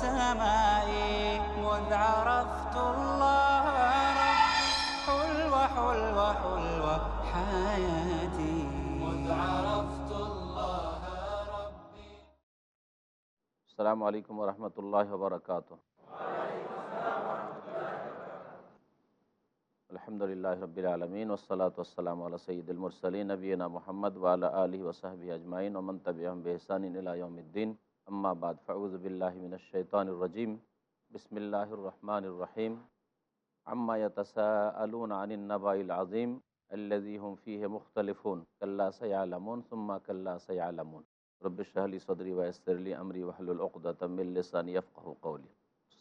السماء مذ عرفت الله ربي حلوة حلوة حلوة حياتي. مذ عرفت الله ربي. السلام عليكم ورحمة الله وبركاته. الحمد لله رب العالمين والصلاة والسلام على سيد المرسلين نبينا محمد وعلى آله وصحبه أجمعين ومن تبعهم بإحسان إلى يوم الدين. আম্মাবাদ ফাউজবিল্লাহমিন শৈতানুর রাজিম। বিসমিল্লাহির রহমানুর রহিম। আম্মা ইয়াতাসা আলুন আনিন নবাইল আজিম আল্লাজি হুম ফিহে মুখতালিফুন। কাল্লা সায়ালামুন সুম্মা কাল্লা সায়ালামুন। রব্বিশাহলি সদরি ওয়াসরলি আমরি ওয়াহলুল ওকদাতামিল্লিসান ইয়াফকাহ কৌলি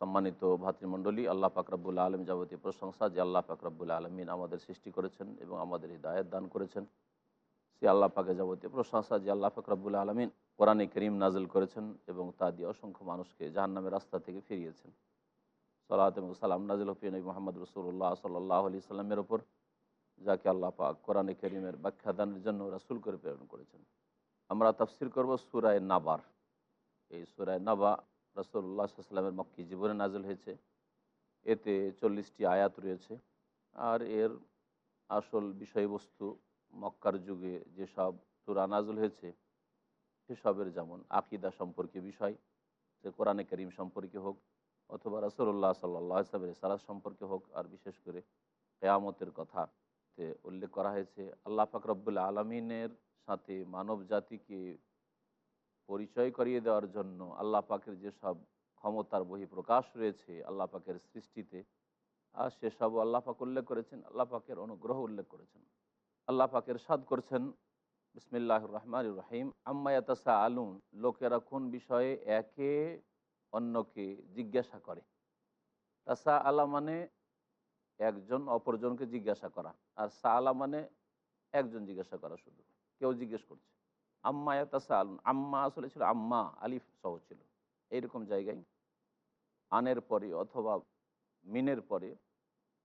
সম্মানিত ভাতৃমণ্ডলী, আল্লাহ পাকরাবুল আলম যাবতীয় প্রশংসা যে আল্লাহ পাকরাবুল আলমিন আমাদের সৃষ্টি করেছেন এবং আমাদের হৃদায়ত দান করেছেন। সে আল্লাহ পাকে যাবতীয় প্রশংসা যে আল্লাহ পাকরাবুল আলমিন কোরআনে করিম নাজল করেছেন এবং তা দিয়ে অসংখ্য মানুষকে জাহান্নামের রাস্তা থেকে ফিরিয়েছেন। সালাত এবং সালাম নাজিল হফিন মোহাম্মদ রসুল্লাহ সাল্লাহ আলি সাল্লামের ওপর, যাকে আল্লাহ পাক কোরআনে করিমের ব্যাখ্যাদানের জন্য রাসুল করে প্রেরণ করেছেন। আমরা তাফসির করব সুরায় নাবার। এই সুরায় নাবা রসুল্লাহ সাল্লামের মক্কি জীবনে নাজল হয়েছে। এতে চল্লিশটি আয়াত রয়েছে। আর এর আসল বিষয়বস্তু মক্কার যুগে যেসব সুরা নাজল হয়েছে সেসবের যেমন আকিদা সম্পর্কে বিষয় সে কোরআনে করিম সম্পর্কে হোক অথবা রসুল্লাহ সাল্লাহ সাল্লামের সালাদ সম্পর্কে হোক, আর বিশেষ করে কেয়ামতের কথা উল্লেখ করা হয়েছে, আল্লাহ ফাকরবুল্লা আলমিনের সাথে মানব জাতিকে পরিচয় করিয়ে দেওয়ার জন্য আল্লাহ পাকের যেসব ক্ষমতার বহিঃপ্রকাশ রয়েছে আল্লাহ পাকের সৃষ্টিতে, আর সেসব আল্লাহ পাক উল্লেখ করেছেন, আল্লাহ পাকের অনুগ্রহ উল্লেখ করেছেন। আল্লাহ পাকের সাদ করছেন বিসমিল্লাহ রহমান রহিম আম্মায়াতাসা আলুন লোকেরা কোন বিষয়ে একে অন্যকে জিজ্ঞাসা করে? তাসা আলা মানে একজন অপরজনকে জিজ্ঞাসা করা, আর সা আলা মানে একজন জিজ্ঞাসা করা শুধু, কেউ জিজ্ঞেস করছে। আম্মা তাসা আলুন আম্মা আসলে ছিল আম্মা, আলিফ সহ ছিল। এইরকম জায়গায় আনের পরে অথবা মিনের পরে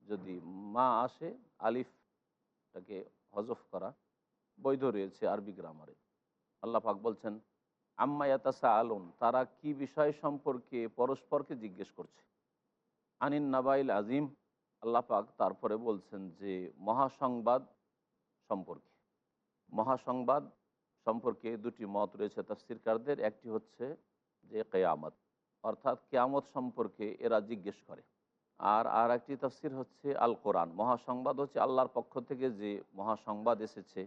যদি মা আসে, আলিফটাকে হজফ করা বৈধ রয়েছে আরবি গ্রামারে আল্লাহ পাক বলছেন, আম্মা ইয়াতাসা আলুন তারা কি বিষয় সম্পর্কে পরস্পরকে জিজ্ঞেস করছে? আনিন নাবাইল আজিম আল্লাহ পাক তারপরে বলছেন যে, মহাসংবাদ সম্পর্কে মহাসংবাদ সম্পর্কে দুটি মত রয়েছে তফসিরকারদের, একটি হচ্ছে যে কেয়ামত, অর্থাৎ কেয়ামত সম্পর্কে এরা জিজ্ঞেস করে। আর আর একটি তফসির হচ্ছে আল কোরআন, মহাসংবাদ হচ্ছে আল্লাহর পক্ষ থেকে যে মহাসংবাদ এসেছে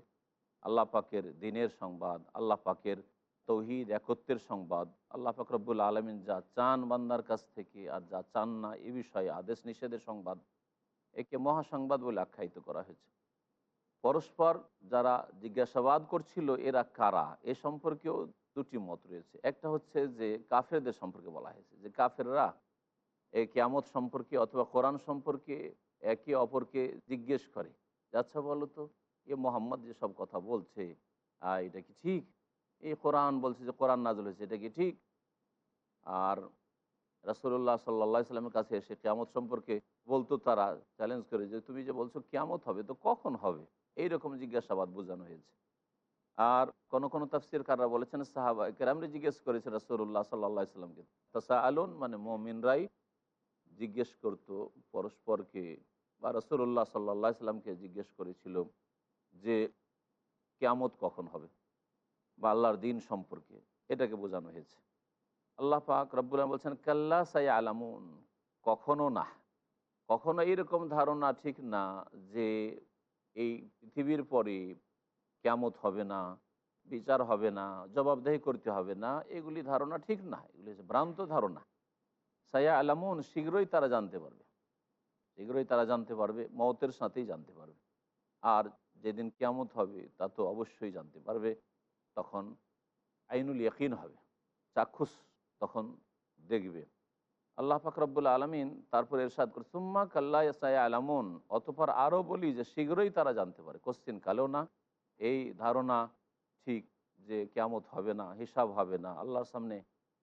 আল্লাহ পাকের দিনের সংবাদ, আল্লাহ পাকের তৌহিদ একত্রের সংবাদ, আল্লাহ পাক রব্বুল আলমিন যা চান বান্দার কাছ থেকে আর যা চান না এ বিষয়ে আদেশ নিষেধের সংবাদ একে মহাসংবাদ বলে আখ্যায়িত করা হয়েছে। পরস্পর যারা জিজ্ঞাসাবাদ করছিল এরা কারা? এ সম্পর্কেও দুটি মত রয়েছে। একটা হচ্ছে যে কাফেরদের সম্পর্কে বলা হয়েছে যে কাফেররা এই কেয়ামত সম্পর্কে অথবা কোরআন সম্পর্কে একে অপরকে জিজ্ঞেস করে। আচ্ছা বলো তো এ মোহাম্মদ যেসব কথা বলছে এটা কি ঠিক? এই কোরআন বলছে যে কোরআন নাজল হয়েছে, এটা কি ঠিক? আর রাসুল্লাহ সাল্লা সাল্লামের কাছে এসে কেয়ামত সম্পর্কে বলতো তারা চ্যালেঞ্জ করে যে তুমি যে বলছো কেয়ামত হবে তো কখন হবে? এই রকম জিজ্ঞাসাবাদ বোঝানো হয়েছে। আর কোন কোন তাফসির কাররা বলেছেন, সাহাবা কেরামরে জিজ্ঞেস করেছে রাসুল্লাহ সাল্লাহ সাল্লামকে তাসা আলুন মানে মমিনরাই জিজ্ঞেস করতো পরস্পরকে, বা রসুল্লাহ সাল্লাহ সাল্লামকে জিজ্ঞেস করেছিল। যে কেয়ামত কখন হবে বা আল্লাহর দিন সম্পর্কে এটাকে বোঝানো হয়েছে। আল্লাহ পাক রব্বুল বলছেন, কাল্লা সাই আলামুন কখনো না। কখনো এরকম ধারণা ঠিক না যে এই পৃথিবীর পরে কেমত হবে না, বিচার হবে না, জবাবদেহি করতে হবে না, এগুলি ধারণা ঠিক না। এগুলি হচ্ছে ভ্রান্ত ধারণা। সায়া আলামুন শীঘ্রই তারা জানতে পারবে। শীঘ্রই তারা জানতে পারবে, মতের সাথেই জানতে পারবে। আর যেদিন কেয়ামত হবে, তা তো অবশ্যই জানতে পারবে। তখন আইনুল ইয়াকিন হবে, চাক্ষুষ তখন দেখবে। আল্লাহ ফাকরাবুল আলমিন তারপরে এরশাদ করে সুম্মা কাল্লা ইয়াসায় আলামুন অতপর আরও বলি যে, শীঘ্রই তারা জানতে পারে, কোশ্চিন কালেও না। এই ধারণা ঠিক যে কেয়ামত হবে না, হিসাব হবে না, আল্লাহর সামনে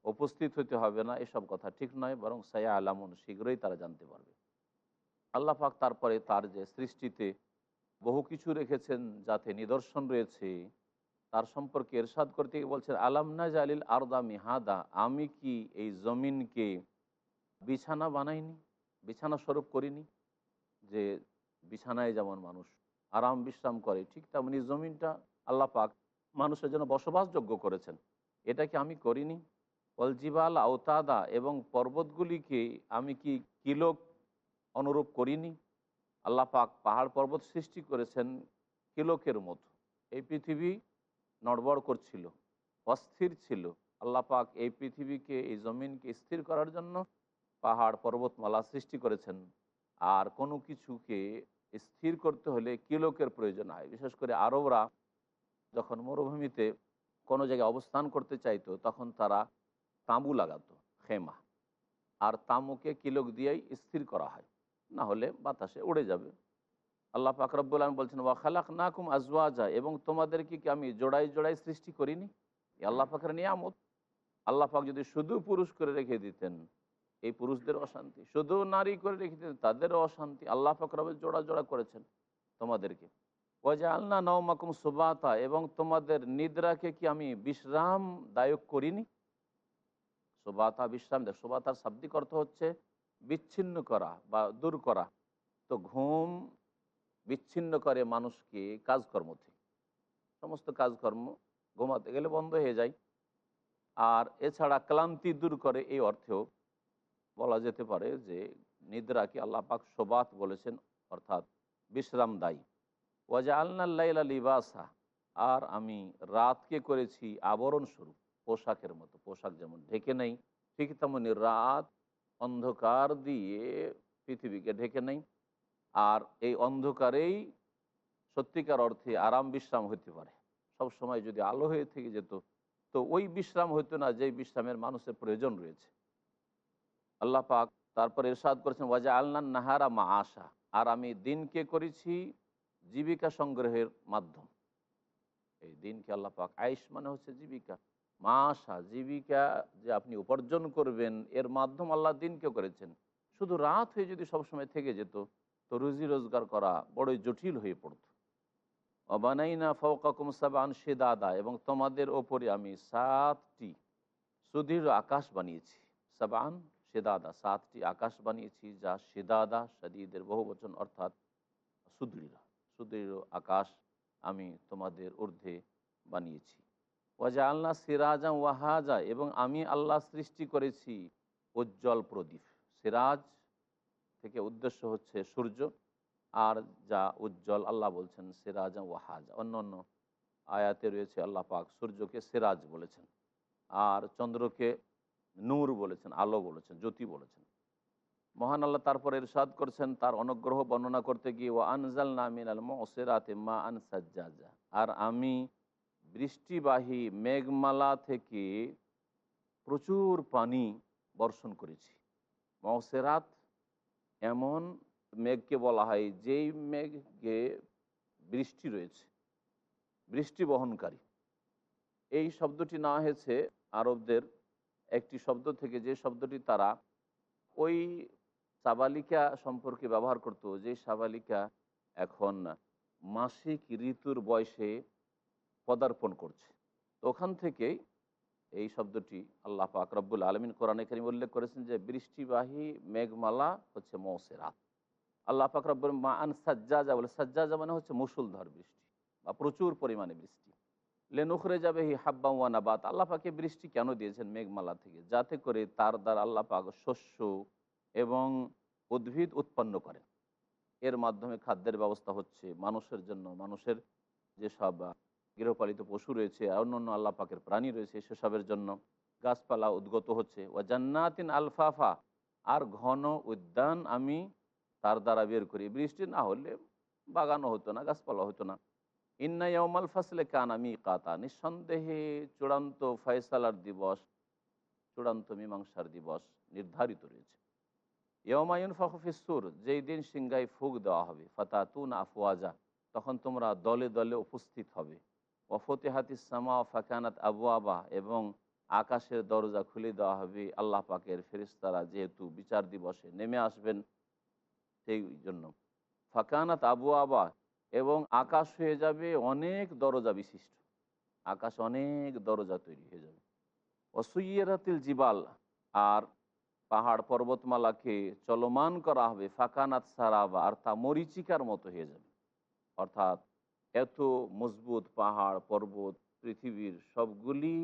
উপস্থিত হতে হবে না, এসব কথা ঠিক নয়, বরং সায়া আলামুন শীঘ্রই তারা জানতে পারবে। আল্লাহ পাক তারপরে তার যে সৃষ্টিতে বহু কিছু রেখেছেন, যাতে নিদর্শন রয়েছে। তার সম্পর্কে এরশাদ করতে গিয়ে বলছেন আলামনা জালিল আরদা মিহাদা, আমি কি এই জমিনকে বিছানা বানাইনি, বিছানা স্বরূপ করিনি? যে বিছানায় যেমন মানুষ আরাম বিশ্রাম করে, ঠিক তেমনি জমিনটা আল্লাহ পাক মানুষের জন্য বসবাসযোগ্য করেছেন। এটা কি আমি করিনি? অলজিবাল আওতাদা, এবং পর্বতগুলিকে আমি কি কিলোক অনুরূপ করিনি? আল্লাহ পাক পাহাড় পর্বত সৃষ্টি করেছেন কিলোকের মতো। এই পৃথিবী নড়বড় করছিল, অস্থির ছিল। আল্লাহ পাক এই পৃথিবীকে, এই জমিনকে স্থির করার জন্য পাহাড় পর্বতমালা সৃষ্টি করেছেন। আর কোনো কিছুকে স্থির করতে হলে কিলোকের প্রয়োজন হয়। বিশেষ করে আরবরা যখন মরুভূমিতে কোনো জায়গায় অবস্থান করতে চাইতো, তখন তারা তাঁবু লাগাতো, খেমা। আর তামুকে কিলোক দিয়েই স্থির করা হয়। না হলে বাতাসে উড়ে যাবে। আল্লাহ পাক রব্বুল আলম বলছেন ওয়াখালাক নাকুম আজওয়াজা এবং তোমাদেরকে কি আমি জোড়াই জোড়াই সৃষ্টি করিনি? আল্লাহ পাকের নিয়ামত। আল্লাহ পাক যদি শুধু পুরুষ করে রেখে দিতেন, এই পুরুষদের অশান্তি, শুধু নারী করে রেখে দিতেন তাদেরও অশান্তি আল্লাহ পাক জোড়া জোড়া করেছেন তোমাদেরকে। ওয়াজা আল্লাহ নওমাকুম সুবাতা এবং তোমাদের নিদ্রাকে কি আমি বিশ্রাম দায়ক করিনি? সুবাতা বিশ্রাম দেয় সুবাতার শাব্দিক অর্থ হচ্ছে বিচ্ছিন্ন করা বা দূর করা, তো ঘুম বিচ্ছিন্ন করে মানুষকে কাজকর্ম থেকে। সমস্ত কাজকর্ম ঘুমাতে গেলে বন্ধ হয়ে যায়। আর এছাড়া ক্লান্তি দূর করে এই অর্থেও বলা যেতে পারে যে নিদ্রাকে আল্লাহ পাক সোবাত বলেছেন, অর্থাৎ বিশ্রাম দায়ী। ওয়াজা আল্লাহ লিবাসা, আর আমি রাতকে করেছি আবরণ স্বরূপ, পোশাকের মতো, পোশাক যেমন ঢেকে নেই, ঠিক তেমনি রাত অন্ধকার দিয়ে পৃথিবীকে ঢেকে নেই। আর এই অন্ধকারেই সত্যিকার অর্থে আরাম বিশ্রাম হতে পারে। সব সময় যদি আলো হয়ে থেকে যেত, তো ওই বিশ্রাম হতো না যেই বিশ্রামের মানুষের প্রয়োজন রয়েছে। আল্লাহ পাক তারপরে এরশাদ করেছেন ওয়াজা আল্লাহ নাহারা মা আশা আর আমি দিনকে করেছি জীবিকা সংগ্রহের মাধ্যম। এই দিনকে আল্লাহ পাক আয়ুষ মানে হচ্ছে জীবিকা। মা আশা জীবিকা যে আপনি উপার্জন করবেন, এর মাধ্যম আল্লাহ দিনকে করেছেন। শুধু রাত হয়ে যদি সবসময় থেকে যেত, তো রুজি রোজগার করা বড়ই জটিল হয়ে পড়ত। অবানাইনা ফৌকাকুম সাবান সেদাদা এবং তোমাদের ওপরে আমি সাতটি সুদৃঢ় আকাশ বানিয়েছি। সাবান সেদাদা সাতটি আকাশ বানিয়েছি, যা সেদাদা সাদিদের বহু বচন অর্থাৎ সুদৃঢ়। সুদৃঢ় আকাশ আমি তোমাদের ঊর্ধ্বে বানিয়েছি। ওয়াজা আল্লাহ সিরাজা ওয়াহাজা, এবং আমি আল্লাহ সৃষ্টি করেছি উজ্জ্বল প্রদীপ। সিরাজ থেকে উদ্দেশ্য হচ্ছে সূর্য, আর যা উজ্জ্বল আল্লাহ বলছেন সিরাজ ওয়াহাজ। অন্য অন্য আয়াতে রয়েছে আল্লাহ পাক সূর্যকে সিরাজ বলেছেন, আর চন্দ্রকে নূর বলেছেন, আলো বলেছেন, জ্যোতি বলেছেন। মহান আল্লাহ তারপরে ইরশাদ করছেন, তার অনুগ্রহ বর্ণনা করতে গিয়ে ও আনজাল নামিন আল মসেরাতে মা আন আর আমি বৃষ্টিবাহী মেঘমালা থেকে প্রচুর পানি বর্ষণ করেছি। মসেরাত এমন মেঘকে বলা হয় যেই মেঘকে বৃষ্টি রয়েছে, বৃষ্টি বহনকারী। এই শব্দটি না হয়েছে আরবদের। একটি শব্দ থেকে যে শব্দটি তারা ওই সাবালিকা সম্পর্কে ব্যবহার করত, যে সাবালিকা এখন মাসিক ঋতুর বয়সে পদার্পণ করছে। তো ওখান থেকেই এই শব্দটি আল্লাহ পাক রব্বুল আলমিন কোরআনে কারিম উল্লেখ করেছেন যে, বৃষ্টিবাহী মেঘমালা হচ্ছে মৌসেরাত আল্লাহ পাক রব্বুল মা আন সাজ্জাজা বলে, সাজ্জাজা মানে হচ্ছে মুসুলধর বৃষ্টি বা প্রচুর পরিমাণে বৃষ্টি। লেনুখরে যাবে হি হাব্বা ওয়ানাবাত আল্লাহ পাকে বৃষ্টি কেন দিয়েছেন মেঘমালা থেকে? যাতে করে তার দ্বারা আল্লাহ পাক শস্য এবং উদ্ভিদ উৎপন্ন করে এর মাধ্যমে খাদ্যের ব্যবস্থা হচ্ছে মানুষের জন্য। মানুষের যেসব গৃহপালিত পশু রয়েছে অন্য অন্য আল্লাহ পাকের প্রাণী রয়েছে, সেসবের জন্য গাছপালা উদ্গত হচ্ছে। ও জান্নাতিন আলফাফা, আর ঘন উদ্যান আমি তার দ্বারা বের করি। বৃষ্টি না হলে বাগানও হতো না গাছপালা হতো না। ইন্না ইয়মাল ফাসলে কান আমি কাতা নিঃসন্দেহে চূড়ান্ত ফয়সালার দিবস, চূড়ান্ত মীমাংসার দিবস নির্ধারিত রয়েছে। ইয়মায়ুন ফাহুফিসুর যেই দিন সিংগাই ফুক দেওয়া হবে। ফাতাতুন আফওয়াজা, তখন তোমরা দলে দলে উপস্থিত হবে। ওফতেহাতি সামা ফাকানাত আবু আবা এবং আকাশের দরজা খুলে দেওয়া হবে আল্লাহ পাকের ফেরিস্তারা যেহেতু বিচার দিবসে নেমে আসবেন সেই জন্য। ফাকানাত আবু আবা এবং আকাশ হয়ে যাবে অনেক দরজা বিশিষ্ট। আকাশ অনেক দরজা তৈরি হয়ে যাবে। অসুইয়েরাতিল জিবাল আর পাহাড় পর্বতমালাকে চলমান করা হবে ফাকানাত সারাবা আর তা মরিচিকার মতো হয়ে যাবে। অর্থাৎ এত মজবুত পাহাড়, পর্বত, পৃথিবীর সবগুলি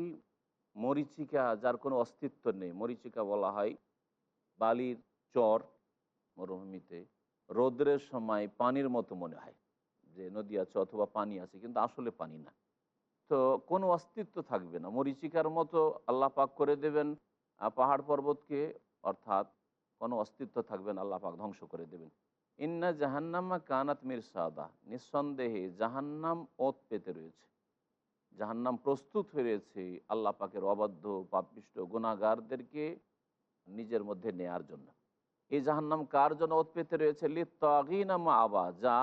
মরিচিকা, যার কোনো অস্তিত্ব নেই। মরিচিকা বলা হয় বালির চর মরুভূমিতে। রৌদ্রের সময় পানির মতো মনে হয় যে নদী আছে অথবা পানি আছে, কিন্তু আসলে পানি না। তো কোনো অস্তিত্ব থাকবে না। মরিচিকার মতো আল্লাহ পাক করে দেবেন পাহাড় পর্বতকে, অর্থাৎ কোনো অস্তিত্ব থাকবে না, আল্লাহ পাক ধ্বংস করে দেবেন। ইন্না জাহান্নামা কানাত মির সাদা নিঃসন্দেহে জাহান্নাম ওত পেতে রয়েছে। জাহান্নাম প্রস্তুত হয়ে রয়েছে আল্লাহ পাকের অবাধ্য পাপিষ্ট গুণাগারদেরকে নিজের মধ্যে নেয়ার জন্য। এই জাহান্নাম কার জন্য ওত পেতে রয়েছে? লিত্তাগিনামা আবা, যা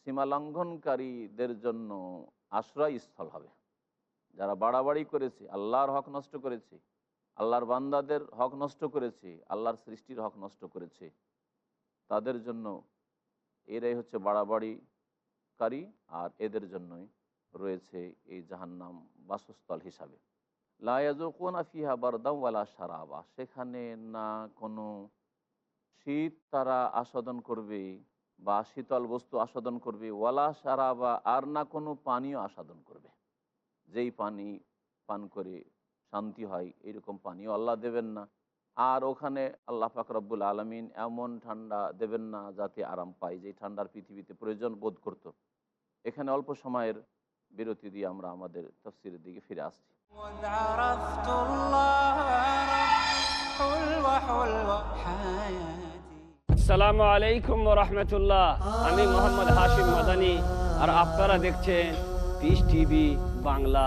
সীমালঙ্ঘনকারীদের জন্য আশ্রয়স্থল হবে। যারা বাড়াবাড়ি করেছে, আল্লাহর হক নষ্ট করেছে, আল্লাহর বান্দাদের হক নষ্ট করেছে, আল্লাহর সৃষ্টির হক নষ্ট করেছে, তাদের জন্য এরাই হচ্ছে বাড়াবাড়িকারী আর এদের জন্যই রয়েছে এই জাহান্নাম বাসস্থল হিসাবে। লায়াজুকুনা ফিহা বারদাওয়ালা সারাবা সেখানে না কোনো শীত তারা আস্বাদন করবে বা শীতল বস্তু আস্বাদন করবে, ওয়ালা সারাবা আর না কোনো পানীয় আস্বাদন করবে। যেই পানি পান করে শান্তি হয়, এরকম পানীয় আল্লাহ দেবেন না। আর ওখানে আল্লাহ পাক আলমিন এমন ঠান্ডা দেবেন না যাতে আরাম পাই যে ঠান্ডার পৃথিবীতে প্রয়োজন বোধ করত। এখানে অল্প সময়ের বিরতি দিয়ে আমরা আমাদের তফসিরের দিকে ফিরে আসছি। আসসালামু আলাইকুম রহমতুল্লাহ। আমি মোহাম্মদ হাশিম মাদানি, আর আপনারা দেখছেন Peace TV Bangla.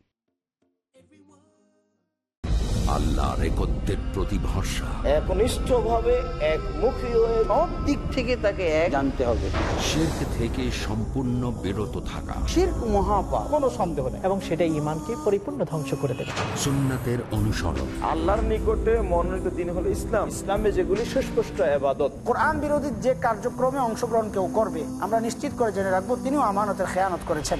আল্লাহ রেকত্বের প্রতি ভরসা একমুখী হয়ে সব দিক থেকে তাকে এক জানতে হবে। শির্ক থেকে সম্পূর্ণ বিরত থাকা। শির্ক মহাপাপ কোনো সন্দেহ নেই। এবং সেটা ইমানকে পরিপূর্ণ ধ্বংস করে দেবে। সুন্নাতের অনুসরণ। আল্লাহর নিকটে মনোনীত দিন হলো ইসলাম। ইসলামে যেগুলি সুস্পষ্ট আবাদত কোরআন বিরোধী যে কার্যক্রমে অংশগ্রহণ কেউ করবে আমরা নিশ্চিত করে জেনে রাখব তিনিও আমানতের খেয়ানত করেছেন।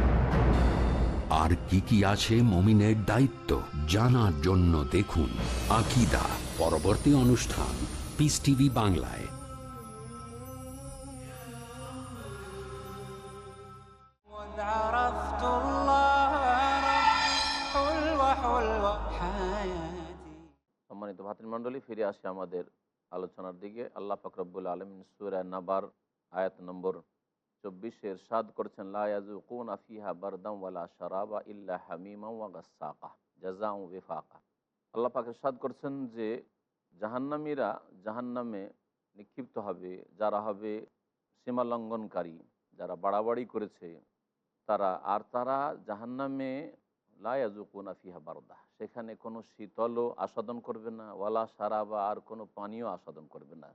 আর কি কি আছে মমিনের দায়িত্ব জানার জন্য দেখুন আকিদা, পরবর্তী অনুষ্ঠান পিস টিভি বাংলায়। সম্মানিত ভাতৃমণ্ডলী, ফিরে আসে আমাদের আলোচনার দিকে। আল্লাহ ফকরবুল আলম সুরা নাবার আয়াত নম্বর চব্বিশের সাদ করছেন লায়াজুকুন আফিহা বারদাম ওয়ালা শারাবা ইল্লা হামিমা ওয়া গাসাকা জাজা ওয়েফাকা আল্লাহ পাকে সাদ করছেন যে, জাহান্নামীরা জাহান্নামে নিক্ষিপ্ত হবে, যারা হবে সীমা লঙ্ঘনকারী, যারা বাড়াবাড়ি করেছে, তারা, আর তারা জাহান্নামে লায়াজুকুন আফিহা বারদা সেখানে কোনো শীতলও আস্বাদন করবে না, ওয়ালা সারা বা আর কোনো পানীয় আস্বাদন করবে না।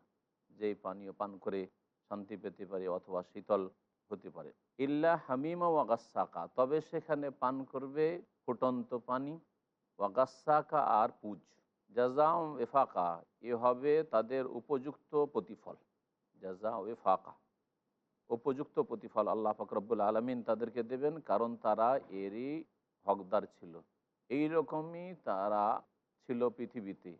যেই পানীয় পান করে শান্তি পেতে পারে অথবা শীতল হতে পারে। ইল্লা হামিমা ওয়াগাসাকা তবে সেখানে পান করবে ফুটন্ত পানি। ওয়াগাসাকা আর পুজ। জাজাম এফাকা এ হবে তাদের উপযুক্ত প্রতিফল। জাজা এফাকা উপযুক্ত প্রতিফল আল্লাহ ফকরবুল আলমিন তাদেরকে দেবেন, কারণ তারা এরই হকদার ছিল। এই রকমই তারা ছিল পৃথিবীতে।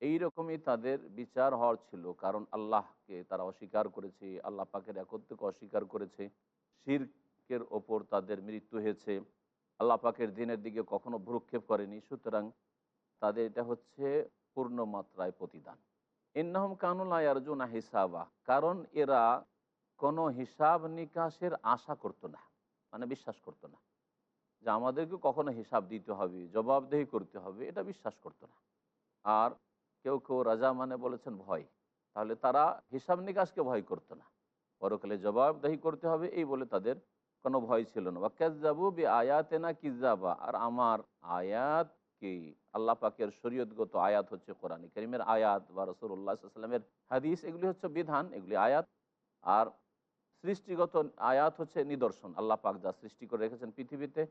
এই রকমই তাদের বিচার হওয়ার ছিল। কারণ আল্লাহকে তারা অস্বীকার করেছে, আল্লাহ পাকের একত্রকে অস্বীকার করেছে। শিরকের ওপর তাদের মৃত্যু হয়েছে। আল্লাহ পাকের দিনের দিকে কখনো ভ্রুক্ষেপ করেনি। সুতরাং তাদের এটা হচ্ছে পূর্ণ মাত্রায় প্রতিদান। ইন্নাহম কানুল আয়ারজুনা হিসাবা। কারণ এরা কোনো হিসাব নিকাশের আশা করতো না মানে বিশ্বাস করতো না। যে আমাদেরকে কখনো হিসাব দিতে হবে, জবাবদেহি করতে হবে, এটা বিশ্বাস করতো না। আর কেউ কেউ রাজা মানে বলেছেন ভয়। তাহলে তারা হিসাব নিকাশকে ভয় করতো না। পরকালে জবাবদেহি করতে হবে, এই বলে তাদের কোনো ভয় ছিল না। বা ক্যাজাবু বি আয়াতে না কিজাবা আর আমার আয়াত কি? আল্লাহ পাকের শরীয়তগত আয়াত হচ্ছে কোরআন করিমের আয়াত বা রসুল্লাহ সাল্লামের হাদিস, এগুলি হচ্ছে বিধান, এগুলি আয়াত। আর সৃষ্টিগত আয়াত হচ্ছে নিদর্শন। আল্লাহ পাক যা সৃষ্টি করে রেখেছেন পৃথিবীতে,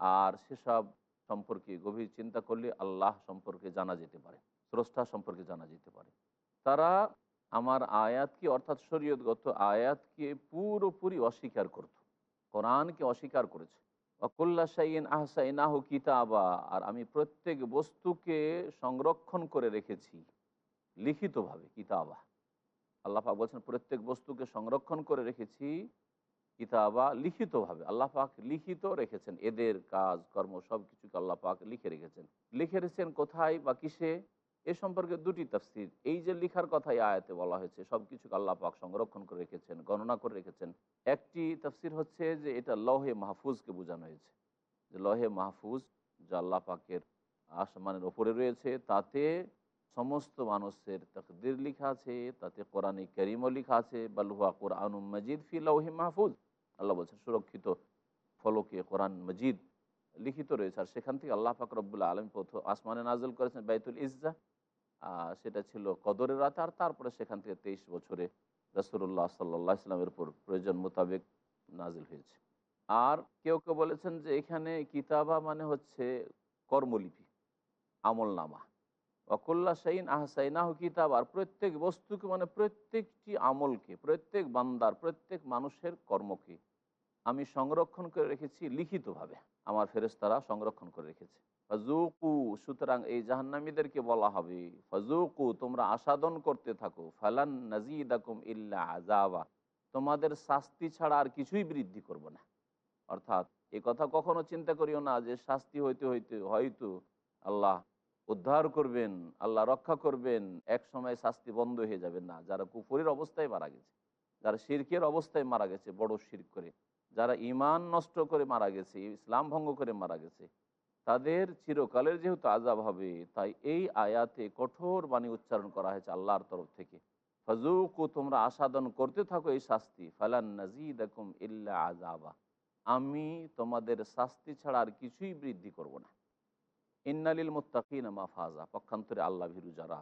আর সেসব সম্পর্কে গভীর চিন্তা করলে আল্লাহ সম্পর্কে জানা যেতে পারে। স্রষ্টা সম্পর্কে জানা যেতে পারে। তারা আমার আয়াতকে, অর্থাৎ শরীয়তগত আয়াতকে পুরোপুরি অস্বীকার করত। কোরআনকে অস্বীকার করেছে। অকুল্লা সাইন আহসাইনাহু কিতাবা, আর আমি প্রত্যেক বস্তুকে সংরক্ষণ করে রেখেছি লিখিতভাবে কিতাবা। আল্লাহ পাক বলছেন, প্রত্যেক বস্তুকে সংরক্ষণ করে রেখেছি কিতাবা লিখিতভাবে। আল্লাহ পাক লিখিত রেখেছেন। এদের কাজ, কর্ম সব কিছুকে আল্লাহ পাক লিখে রেখেছেন। লিখে রেখেছেন কোথায় বা কিসে? এ সম্পর্কে দুটি তফসির। এই যে লিখার কথাই আয়াতে বলা হয়েছে সব কিছুকে আল্লাহ পাক সংরক্ষণ করে রেখেছেন, গণনা করে রেখেছেন। একটি তফসির হচ্ছে যে এটা লহে মাহফুজকে বোঝানো হয়েছে। যে লহে মাহফুজ যা আল্লাহ পাকের আসমানের ওপরে রয়েছে, তাতে সমস্ত মানুষের তকদির লিখা আছে, তাতে কোরআনে করিমও লিখা আছে বালুয়া কোরআন মজিদ ফি লৌহি মাহফুজ। আল্লাহ বলছেন, সুরক্ষিত ফলকে কোরআন মজিদ লিখিত রয়েছে। আর সেখান থেকে আল্লাহ পাক আলম প্রথম আসমানে নাজল করেছেন বাইতুল ইজ্জা। সেটা ছিল কদরের রাত আর তারপরে সেখান থেকে তেইশ বছরে রসুল্লাহ সাল্লাহ ইসলামের উপর প্রয়োজন মোতাবেক নাজিল হয়েছে। আর কেউ কেউ বলেছেন যে এখানে কিতাবা মানে হচ্ছে কর্মলিপি আমল নামা অকুল্লা সাইন আহসাইনাহ কিতাব, আর প্রত্যেক বস্তুকে মানে প্রত্যেকটি আমলকে, প্রত্যেক বান্দার, প্রত্যেক মানুষের কর্মকে আমি সংরক্ষণ করে রেখেছি লিখিতভাবে। আমার ফেরেস্তারা সংরক্ষণ করে রেখেছে। ফজুকু সুতরাং এই জাহান্নামীদেরকে বলা হবে ফজুকু তোমরা আসাদন করতে থাকো, ফালান নাজিদাকুম ইল্লা আজাবা তোমাদের শাস্তি ছাড়া আর কিছুই বৃদ্ধি করব না। অর্থাৎ, এ কথা কখনো চিন্তা করিও না যে শাস্তি হইতে হইতে হয়তো আল্লাহ উদ্ধার করবেন, আল্লাহ রক্ষা করবেন, এক সময় শাস্তি বন্ধ হয়ে যাবে না। যারা কুফুরের অবস্থায় মারা গেছে, যারা শিরকের অবস্থায় মারা গেছে, বড় শির করে, যারা ইমান নষ্ট করে মারা গেছে, ইসলাম ভঙ্গ করে মারা গেছে তাদের চিরকালের যেহেতু আজাব হবে, তাই এই আয়াতে কঠোর বাণী উচ্চারণ করা হয়েছে আল্লাহর তরফ থেকে। ফজুকু তোমরা আসাদন করতে থাকো এই শাস্তি। ফালান নাজিদ ইল্লা আজাবা আমি তোমাদের শাস্তি ছাড়া আর কিছুই বৃদ্ধি করব না। ইন্নালিল মুত্তাকিন মাফাজা পক্ষান্তরে আল্লাহ ভীরু যারা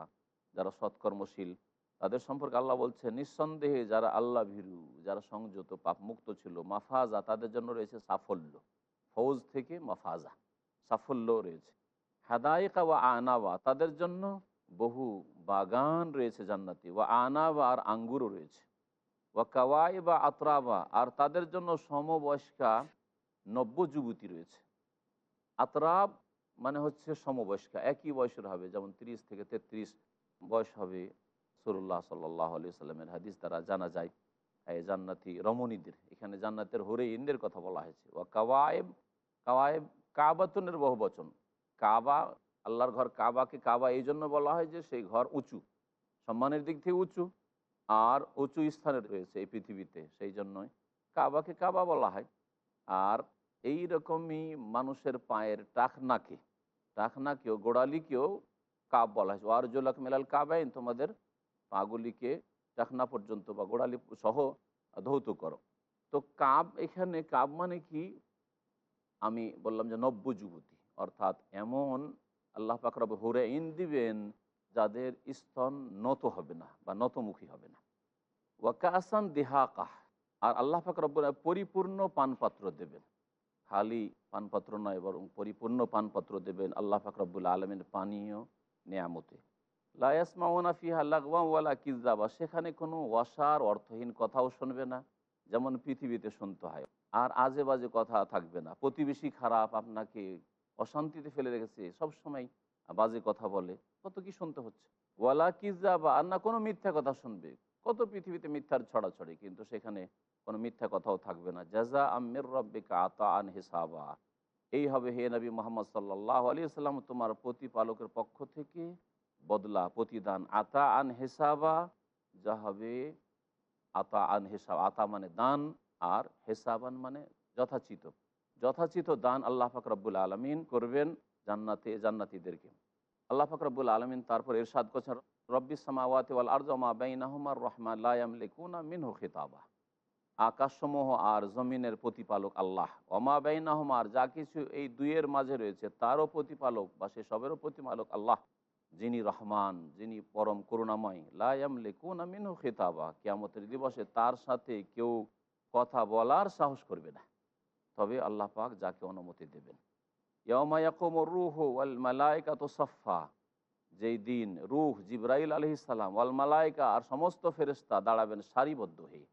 যারা সৎকর্মশীল, তাদের সম্পর্কে আল্লাহ বলছে নিঃসন্দেহে যারা আল্লাহ ভীরু, যারা সংযত পাপ মুক্ত ছিল মাফাজা তাদের জন্য রয়েছে সাফল্য। ফৌজ থেকে মাফাজা সাফল্য রয়েছে। হাদায়িকা ওয়া আনাওয়া, তাদের জন্য বহু বাগান রয়েছে জান্নাতি। ওয়া আনাবা আর আঙ্গুরও রয়েছে। ওয়া কাওয়াই বা আতরাবা, আর তাদের জন্য সমবয়স্কা নব্য যুবতী রয়েছে। আতরাব মানে হচ্ছে সমবয়স্কা, একই বয়সের হবে, যেমন ৩০ থেকে ৩৩ বয়স হবে সুরুল্লাহ সাল্লাহ আলি সাল্লামের হাদিস দ্বারা জানা যায়। এই জান্নাতি রমণীদের, এখানে জান্নাতের হরে ইন্দের কথা বলা হয়েছে। ও কাওয়ায়েব কাওয়ায়েব কাবাতনের বহু বচন কাবা, আল্লাহর ঘর কাবাকে কাবা এই জন্য বলা হয় যে সেই ঘর উঁচু, সম্মানের দিক থেকে উঁচু আর উঁচু স্থানে রয়েছে এই পৃথিবীতে সেই জন্যই কাবাকে কাবা বলা হয়। আর এই রকমই মানুষের পায়ের টাকনাকে টাকনাকেও গোড়ালিকেও কাব বলা হয়েছে ওয়ারজুলাক মেলাল কাবাইন, তোমাদের পাগুলিকে টাকনা পর্যন্ত বা গোড়ালি সহ ধৌত করো। তো কাব এখানে, কাব মানে কি? আমি বললাম যে নব্য যুবতী। অর্থাৎ এমন আল্লাহ পাকরব হুরে ইন দিবেন যাদের স্তন নত হবে না বা নতমুখী হবে না। ওয়াকাসান দেহাকাহ। আর আল্লাহ পাকরব পরিপূর্ণ পানপাত্র দেবেন। খালি পানপাত্র নয়, বরং পরিপূর্ণ পানপাত্র দেবেন আল্লাহ ফাকরাবুল আলমের পানীয় নেয়ামতে। লায়াসমাউনা ফিহা লাগওয়া ওয়ালা কিজাবা সেখানে কোনো ওয়াসার অর্থহীন কথাও শুনবে না, যেমন পৃথিবীতে শুনতে হয়। আর আজে বাজে কথা থাকবে না। প্রতিবেশী খারাপ, আপনাকে অশান্তিতে ফেলে রেখেছে সব সময় বাজে কথা বলে। কত কি শুনতে হচ্ছে? ওয়ালা কিজাবা আর না কোনো মিথ্যা কথা শুনবে। কত পৃথিবীতে মিথ্যার ছড়াছড়ি, কিন্তু সেখানে কোনো মিথ্যা কথাও থাকবে না। জাজা আমির রব্বিকা আতা আন হিসাবা। এই হবে হে নবী মোহাম্মদ সাল্লাহ আলী সাল্লাম তোমার প্রতিপালকের পক্ষ থেকে বদলা, প্রতিদান। আতা আন হেসাবা, যা হবে আতা আন হেসাব। আতা মানে দান আর হেসাবান মানে যথাচিত। যথাচিত দান আল্লাহ ফাকরাবুল আলমিন করবেন জান্নাতে, জান্নাতিদেরকে। আল্লাহ ফাকরাবুল আলমিন তারপর এরশাদ করছেন, রব্বি সামাওয়াতে ওয়াল আরজমা বাইনাহুমার রহমান লায়াম লেকুনা মিনহু খিতাবা। আকাশসমূহ আর জমিনের প্রতিপালক আল্লাহ। অমা বাইনাহম আর যা কিছু এই দুইয়ের মাঝে রয়েছে, তারও প্রতিপালক বা সে সবেরও প্রতিপালক আল্লাহ। যিনি রহমান, যিনি পরম করুণাময় লায়াম লেকুনা মিনহু খিতাবা। কেয়ামতের দিবসে তার সাথে কেউ কথা বলার সাহস করবে না। তবে আল্লাহ পাক যাকে অনুমতি দেবেন। যেই দিন রুহ জিব্রাইল আলহ ইসালাম ওয়াল মালাইকা আর সমস্ত ফেরেস্তা দাঁড়াবেন সারিবদ্ধ হয়ে।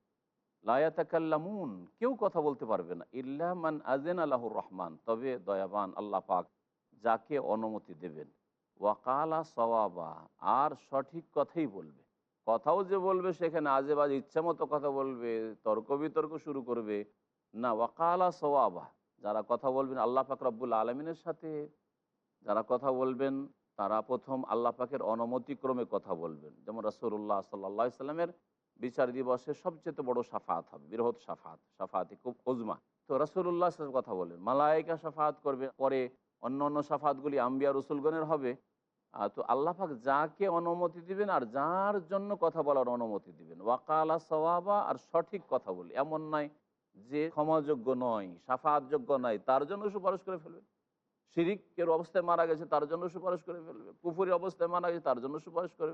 লায়াতাকাল্লামুন কেউ কথা বলতে পারবে না। ইল্লামান আজেন আল্লাহুর রহমান। তবে দয়াবান আল্লাহ পাক যাকে অনুমতি দেবেন। ওয়াকালা সওয়াবা, আর সঠিক কথাই বলবে। কথাও যে বলবে সেখানে আজে বাজে ইচ্ছা মতো কথা বলবে, তর্ক বিতর্ক শুরু করবে। না, ওয়াকালা সওয়াবা, যারা কথা বলবেন আল্লাহ পাক রব্বুল আলমিনের সাথে, যারা কথা বলবেন তারা প্রথম আল্লাহ পাকের অনুমতিক্রমে কথা বলবেন। যেমন রসুল্লাহ সাল্লা সাল্লামের বিচার দিবসে সবচেয়ে বড় সাফাত হবে, বৃহৎ সাফাত, সাফাতে খুব ওজমা তো রসুল্লাহ কথা বলবেন মালায়িকা সাফাত করবে, পরে অন্য অন্য সাফাতগুলি আম্বিয়া রসুলগণের হবে। তো আল্লাহ পাক যাকে অনুমতি দিবেন আর যার জন্য কথা বলার অনুমতি দিবেন। ওয়াকালা সওয়াবা, আর সঠিক কথা বলি। এমন নয় যে ক্ষমাযোগ্য নয়, সাফাতযোগ্য নয় তার জন্য সুপারিশ করে ফেলবে। শিরিকের অবস্থায় মারা গেছে, তার জন্য সুপারিশ করে ফেলবে। পুকুরের অবস্থায় মারা গেছে, তার জন্য সুপারিশ করে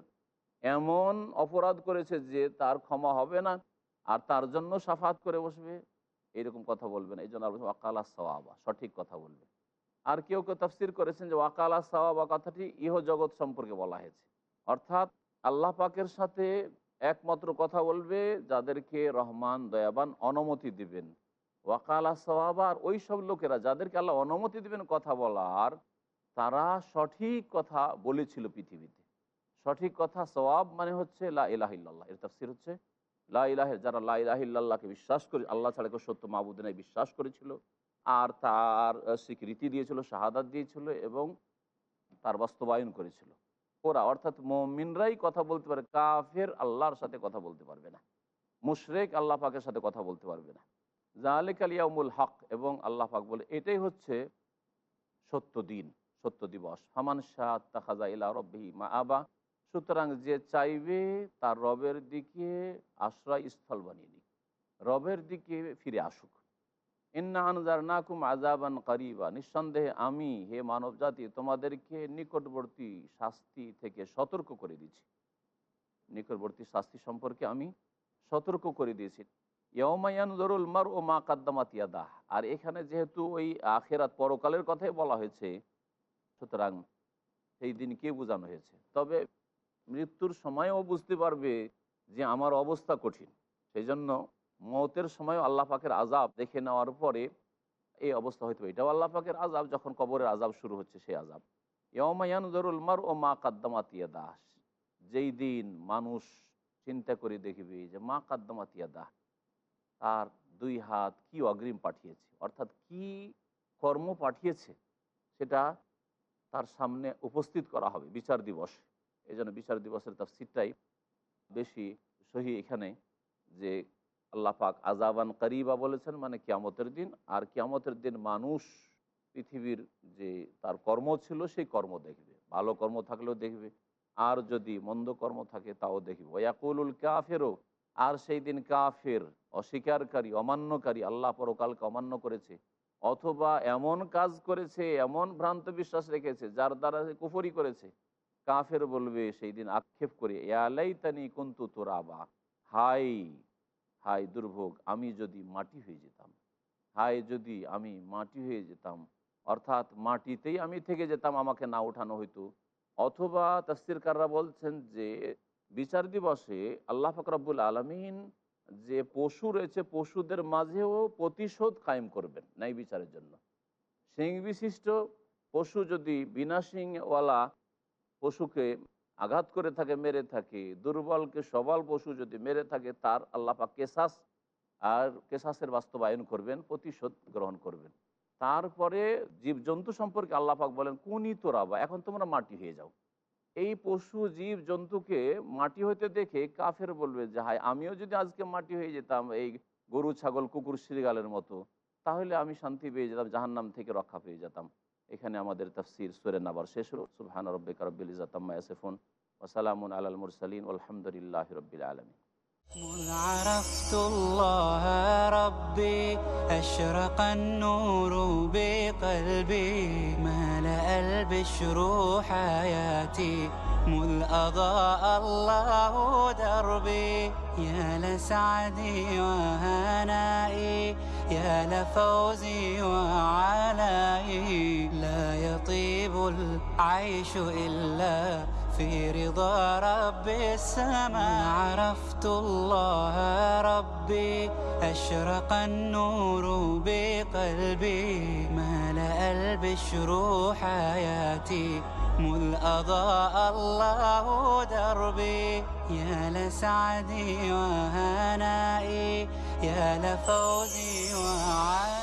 এমন অপরাধ করেছে যে তার ক্ষমা হবে না, আর তার জন্য সাফাত করে বসবে। এরকম কথা বলবেন এই জন্য ওয়াকালা সওয়াবা, সঠিক কথা বলবে। আর কেউ কেউ তফসির করেছেন যে ওয়াকালা সওয়াবা কথাটি ইহ জগৎ সম্পর্কে বলা হয়েছে। অর্থাৎ আল্লাহ পাকের সাথে একমাত্র কথা বলবে, যাদেরকে রহমান, দয়াবান অনুমতি দিবেন। ওয়াকালা সওয়াবা আর ওই সব লোকেরা যাদেরকে আল্লাহ অনুমতি দিবেন কথা বলার, তারা সঠিক কথা বলেছিল পৃথিবীতে। সঠিক কথা সওয়াব মানে হচ্ছে লা ইলাহিল্লাহ এর তাফসির হচ্ছে লা যারা লা ইলাহিল্লাহকে বিশ্বাস করে, আল্লাহ ছাড়া কেউ সত্য মাহবুদ নাই, বিশ্বাস করেছিল। আর তার স্বীকৃতি দিয়েছিল, শাহাদাত দিয়েছিল এবং তার বাস্তবায়ন করেছিল। ওরা অর্থাৎ মমিনরাই কথা বলতে পারে, কাফের আল্লাহর সাথে কথা বলতে পারবে না। মুশরেক আল্লাহ পাকের সাথে কথা বলতে পারবে না। জালেক আলিয়াউমুল হক এবং আল্লাহ পাক বলে, এটাই হচ্ছে সত্য দিন, সত্য দিবস। হামান শাহ তাখাজা ইলা রব্বিহি মা আবা সুতরাং যে চাইবে তার রবের দিকে আশ্রয় স্থল বানিয়ে নিক। রবের দিকে ফিরে আসুক। নিঃসন্দেহে আমি, হে মানব জাতি তোমাদেরকে নিকটবর্তী শাস্তি থেকে সতর্ক করে দিয়েছি। নিকটবর্তী শাস্তি সম্পর্কে আমি সতর্ক করে দিয়েছি। ইয়মায়ান মার ও মা কাদ্দামাত ইয়াদাহ। আর এখানে যেহেতু ওই আখেরাত পরকালের কথাই বলা হয়েছে, সুতরাং সেই দিন কে বোঝানো হয়েছে? তবে মৃত্যুর সময়ও বুঝতে পারবে যে আমার অবস্থা কঠিন। সেই জন্য মতের সময় আল্লাহ পাকের আজাব দেখে নেওয়ার পরে এই অবস্থা পারে। এটাও আল্লাহ পাকের আজাব যখন কবরের আজাব শুরু হচ্ছে সেই আজাব ইয়মায়ান জরুল মার ও মা কাদ্দামাতিয়া দাস যেই দিন মানুষ চিন্তা করে দেখবে যে মা কাদ্দামাতিয়া দাহ তার দুই হাত কি অগ্রিম পাঠিয়েছে, অর্থাৎ কি কর্ম পাঠিয়েছে, সেটা তার সামনে উপস্থিত করা হবে বিচার দিবস। এই জন্য বিচার দিবসের তার সিটটাই বেশি সহি এখানে যে আল্লাহ পাক আজাবান করিবা বলেছেন মানে কিয়ামতের দিন। আর কিয়ামতের দিন মানুষ পৃথিবীর যে তার কর্ম ছিল, সেই কর্ম দেখবে। ভালো কর্ম থাকলেও দেখবে। আর যদি মন্দ কর্ম থাকে, তাও দেখবে। ওয়াকুলুল কাফেরও আর সেই দিন কাফের, অস্বীকারী, অমান্যকারী, আল্লাহ পরকালকে অমান্য করেছে। অথবা এমন কাজ করেছে, এমন ভ্রান্ত বিশ্বাস রেখেছে, যার দ্বারা কুফরি করেছে। কাফের বলবে, সেই দিন আক্ষেপ করে। ইয়ালাইতানি কুন্তু তোরাবা। হাই হাই দুর্ভোগ, আমি যদি মাটি হয়ে যেতাম। হায় যদি আমি মাটি হয়ে যেতাম, অর্থাৎ মাটিতেই আমি থেকে যেতাম, আমাকে না ওঠানো হইতো। অথবা তাস্তিরকাররা বলছেন যে, বিচার দিবসে আল্লাহ ফকরাবুল আলমিন যে পশু রয়েছে, পশুদের মাঝেও প্রতিশোধ কায়েম করবেন ন্যায় বিচারের জন্য। সিং বিশিষ্ট পশু যদি বিনা সিংওয়ালা পশুকে আঘাত করে থাকে, মেরে থাকে। দুর্বলকে সবল পশু যদি মেরে থাকে, তার আল্লাপা কেসাস আর কেসাসের বাস্তবায়ন করবেন, প্রতিশোধ গ্রহণ করবেন। তারপরে জীবজন্তু সম্পর্কে আল্লাপাক বলেন কোনই তোরাবা এখন তোমরা মাটি হয়ে যাও। এই পশু জীব জন্তুকে মাটি হইতে দেখে কাফের বলবে যে হাই আমিও যদি আজকে মাটি হয়ে যেতাম, এই গরু, ছাগল, কুকুর শ্রীগালের মতো, তাহলে আমি শান্তি পেয়ে যেতাম, জাহান্নাম থেকে রক্ষা পেয়ে যেতাম। এখানে আমাদের তফসির সুরে নাবার শেষ হল সুবহান রব্বিক রব্বিল ইজাতাম্মা ইয়াসিফুন ওসালামুন আলাল মুরসালিন আলহামদুলিল্লাহ রব্বিল আলমিন مذ عرفت الله ربي أشرق النور بقلبي ملأ البشر حياتي مذ أضاء الله دربي يا لسعدي وهنائي يا لفوزي وعلائي لا يطيب العيش إلا في رضا رب السماء. عرفت الله ربي أشرق النور بقلبي. ملأ البشر حياتي مذ أضاء الله دربي. يا لسعدي وهنائي يا لفوزي وعاد.